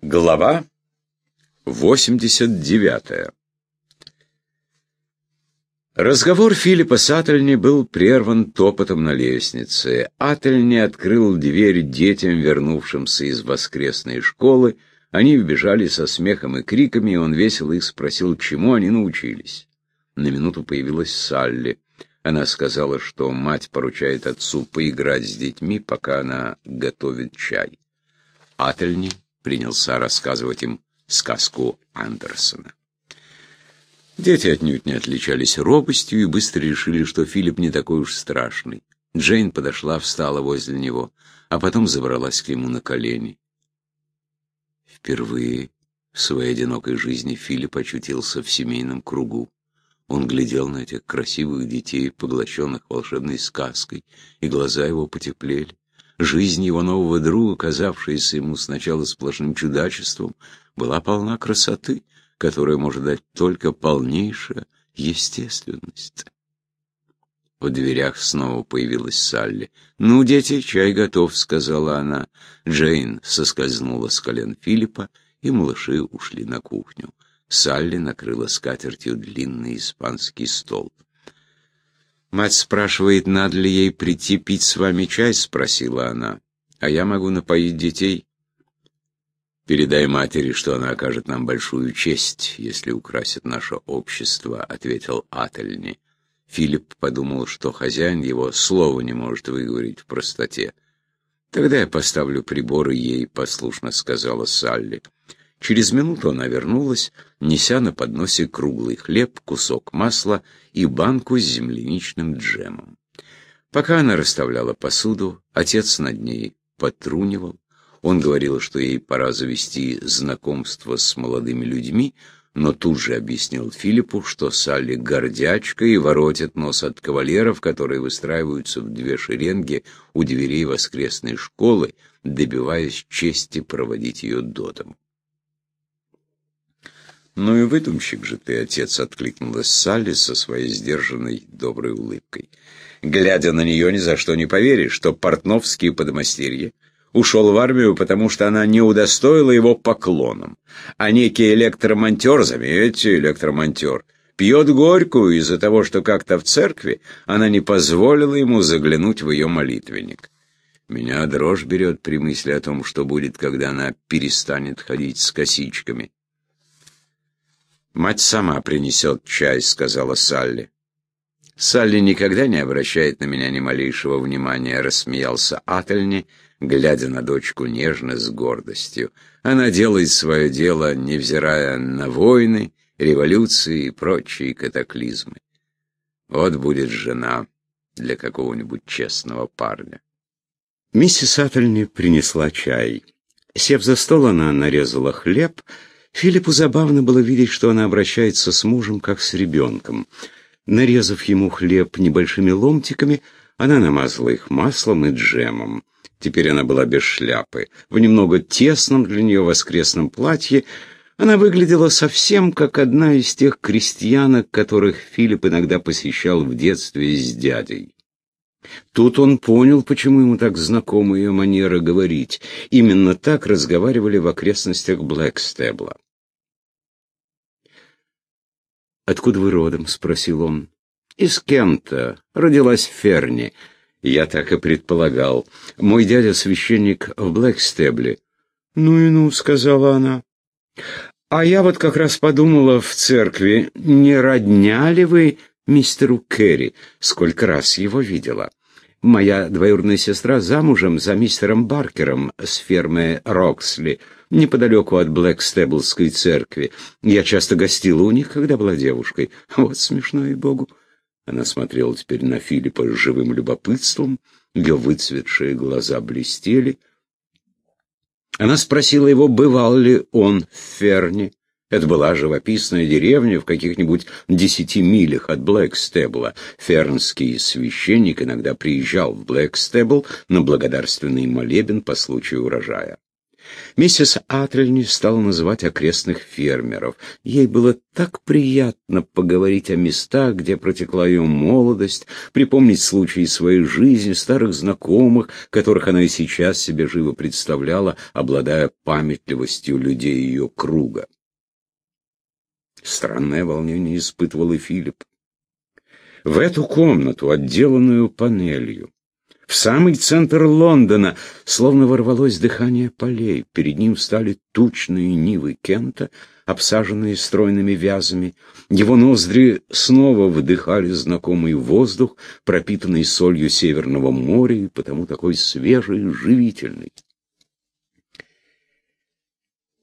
Глава 89 Разговор Филиппа с Ательни был прерван топотом на лестнице. Ательни открыл дверь детям, вернувшимся из воскресной школы. Они вбежали со смехом и криками, и он весело их спросил, чему они научились. На минуту появилась Салли. Она сказала, что мать поручает отцу поиграть с детьми, пока она готовит чай. Ательни принялся рассказывать им сказку Андерсона. Дети отнюдь не отличались робостью и быстро решили, что Филипп не такой уж страшный. Джейн подошла, встала возле него, а потом забралась к нему на колени. Впервые в своей одинокой жизни Филипп очутился в семейном кругу. Он глядел на этих красивых детей, поглощенных волшебной сказкой, и глаза его потеплели. Жизнь его нового друга, казавшаяся ему сначала сплошным чудачеством, была полна красоты, которую может дать только полнейшая естественность. В дверях снова появилась Салли. «Ну, дети, чай готов», — сказала она. Джейн соскользнула с колен Филиппа, и малыши ушли на кухню. Салли накрыла скатертью длинный испанский стол. «Мать спрашивает, надо ли ей прийти пить с вами чай?» — спросила она. «А я могу напоить детей?» «Передай матери, что она окажет нам большую честь, если украсит наше общество», — ответил Ательни. Филипп подумал, что хозяин его слова не может выговорить в простоте. «Тогда я поставлю приборы ей», — послушно сказала Салли. Через минуту она вернулась, неся на подносе круглый хлеб, кусок масла и банку с земляничным джемом. Пока она расставляла посуду, отец над ней потрунивал. Он говорил, что ей пора завести знакомство с молодыми людьми, но тут же объяснил Филиппу, что Салли гордячка и воротит нос от кавалеров, которые выстраиваются в две шеренги у дверей воскресной школы, добиваясь чести проводить ее до дому. «Ну и выдумщик же ты, отец», — откликнулась Салли со своей сдержанной доброй улыбкой. Глядя на нее, ни за что не поверишь, что портновские подмастерья ушел в армию, потому что она не удостоила его поклоном. А некий электромонтер, заметьте, электромонтер, пьет горькую из-за того, что как-то в церкви она не позволила ему заглянуть в ее молитвенник. Меня дрожь берет при мысли о том, что будет, когда она перестанет ходить с косичками. «Мать сама принесет чай», — сказала Салли. «Салли никогда не обращает на меня ни малейшего внимания», — рассмеялся Ательни, глядя на дочку нежно с гордостью. «Она делает свое дело, невзирая на войны, революции и прочие катаклизмы. Вот будет жена для какого-нибудь честного парня». Миссис Ательни принесла чай. Сев за стол, она нарезала хлеб — Филиппу забавно было видеть, что она обращается с мужем, как с ребенком. Нарезав ему хлеб небольшими ломтиками, она намазала их маслом и джемом. Теперь она была без шляпы. В немного тесном для нее воскресном платье она выглядела совсем как одна из тех крестьянок, которых Филипп иногда посещал в детстве с дядей. Тут он понял, почему ему так знакома ее манера говорить. Именно так разговаривали в окрестностях Блэкстебла. «Откуда вы родом?» — спросил он. «Из Кента. Родилась в Ферне. Я так и предполагал. Мой дядя священник в Блэкстебле». «Ну и ну», — сказала она. «А я вот как раз подумала в церкви, не родня ли вы мистеру Керри? Сколько раз его видела?» Моя двоюродная сестра замужем за мистером Баркером с фермы Роксли, неподалеку от Блэкстеблской церкви. Я часто гостила у них, когда была девушкой. Вот смешно и богу. Она смотрела теперь на Филиппа с живым любопытством, ее выцветшие глаза блестели. Она спросила его, бывал ли он в Ферне. Это была живописная деревня в каких-нибудь десяти милях от Блэкстебла. Фернский священник иногда приезжал в Блэкстебл на благодарственный молебен по случаю урожая. Миссис Атрельни стала называть окрестных фермеров. Ей было так приятно поговорить о местах, где протекла ее молодость, припомнить случаи своей жизни, старых знакомых, которых она и сейчас себе живо представляла, обладая памятливостью людей ее круга. Странное волнение испытывал и Филипп. В эту комнату, отделанную панелью, в самый центр Лондона, словно ворвалось дыхание полей. Перед ним встали тучные нивы Кента, обсаженные стройными вязами. Его ноздри снова вдыхали знакомый воздух, пропитанный солью Северного моря, и потому такой свежий и живительный.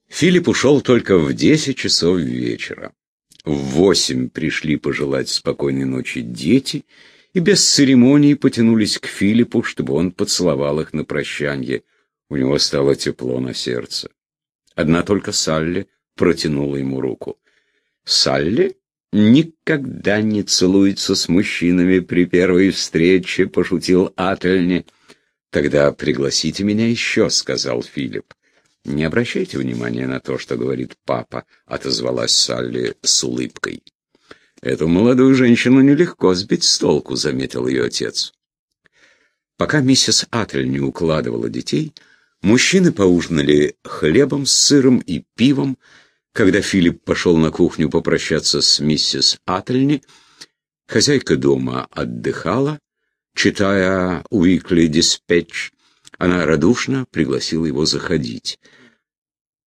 Филипп ушел только в десять часов вечера. В восемь пришли пожелать спокойной ночи дети — и без церемоний потянулись к Филиппу, чтобы он поцеловал их на прощанье. У него стало тепло на сердце. Одна только Салли протянула ему руку. «Салли никогда не целуется с мужчинами при первой встрече», — пошутил Ательни. «Тогда пригласите меня еще», — сказал Филипп. «Не обращайте внимания на то, что говорит папа», — отозвалась Салли с улыбкой. «Эту молодую женщину нелегко сбить с толку», — заметил ее отец. Пока миссис Атель не укладывала детей, мужчины поужинали хлебом с сыром и пивом. Когда Филипп пошел на кухню попрощаться с миссис Ательни, хозяйка дома отдыхала, читая «Уикли Диспетч», она радушно пригласила его заходить.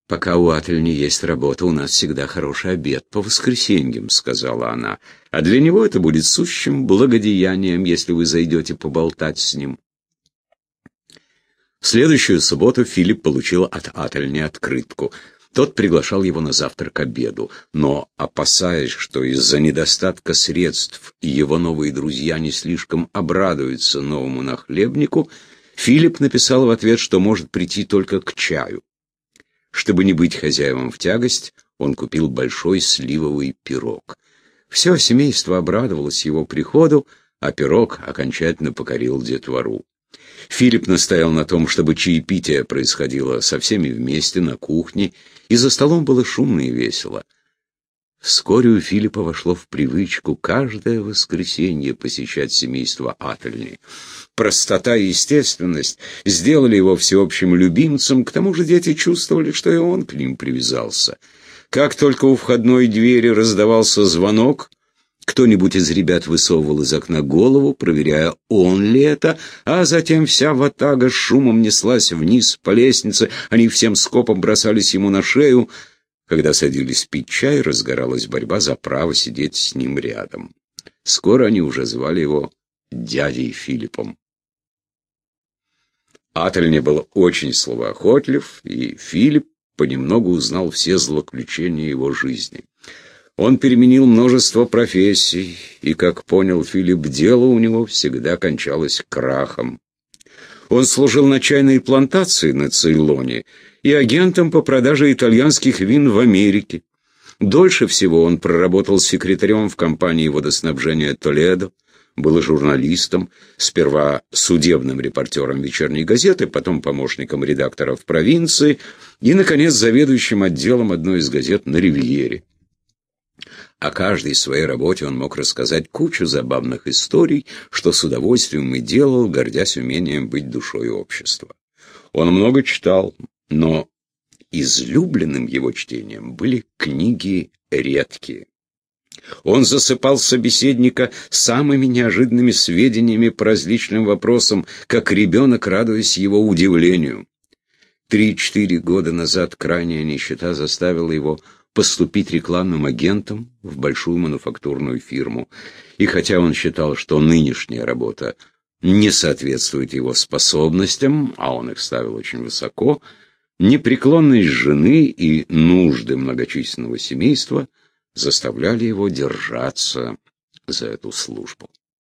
«Пока у Ательни есть работа, у нас всегда хороший обед по воскресеньям», — сказала она. «А для него это будет сущим благодеянием, если вы зайдете поболтать с ним». В следующую субботу Филипп получил от Ательни открытку. Тот приглашал его на завтрак к обеду, но, опасаясь, что из-за недостатка средств его новые друзья не слишком обрадуются новому нахлебнику, Филипп написал в ответ, что может прийти только к чаю. Чтобы не быть хозяевам в тягость, он купил большой сливовый пирог. Все семейство обрадовалось его приходу, а пирог окончательно покорил детвору. Филипп настоял на том, чтобы чаепитие происходило со всеми вместе на кухне, и за столом было шумно и весело. Вскоре у Филиппа вошло в привычку каждое воскресенье посещать семейство Ательни. Простота и естественность сделали его всеобщим любимцем, к тому же дети чувствовали, что и он к ним привязался. Как только у входной двери раздавался звонок, кто-нибудь из ребят высовывал из окна голову, проверяя, он ли это, а затем вся ватага шумом неслась вниз по лестнице, они всем скопом бросались ему на шею — когда садились пить чай, разгоралась борьба за право сидеть с ним рядом. Скоро они уже звали его дядей Филиппом. Ательне был очень словоохотлив, и Филипп понемногу узнал все злоключения его жизни. Он переменил множество профессий, и, как понял Филипп, дело у него всегда кончалось крахом. Он служил на чайной плантации на Цейлоне и агентом по продаже итальянских вин в Америке. Дольше всего он проработал секретарем в компании водоснабжения Толедо, был журналистом, сперва судебным репортером вечерней газеты, потом помощником редактора в провинции и, наконец, заведующим отделом одной из газет на Ривьере. О каждой своей работе он мог рассказать кучу забавных историй, что с удовольствием и делал, гордясь умением быть душой общества. Он много читал, но излюбленным его чтением были книги редкие. Он засыпал собеседника самыми неожиданными сведениями по различным вопросам, как ребенок, радуясь его удивлению. Три-четыре года назад крайняя нищета заставила его поступить рекламным агентом в большую мануфактурную фирму. И хотя он считал, что нынешняя работа не соответствует его способностям, а он их ставил очень высоко, непреклонность жены и нужды многочисленного семейства заставляли его держаться за эту службу.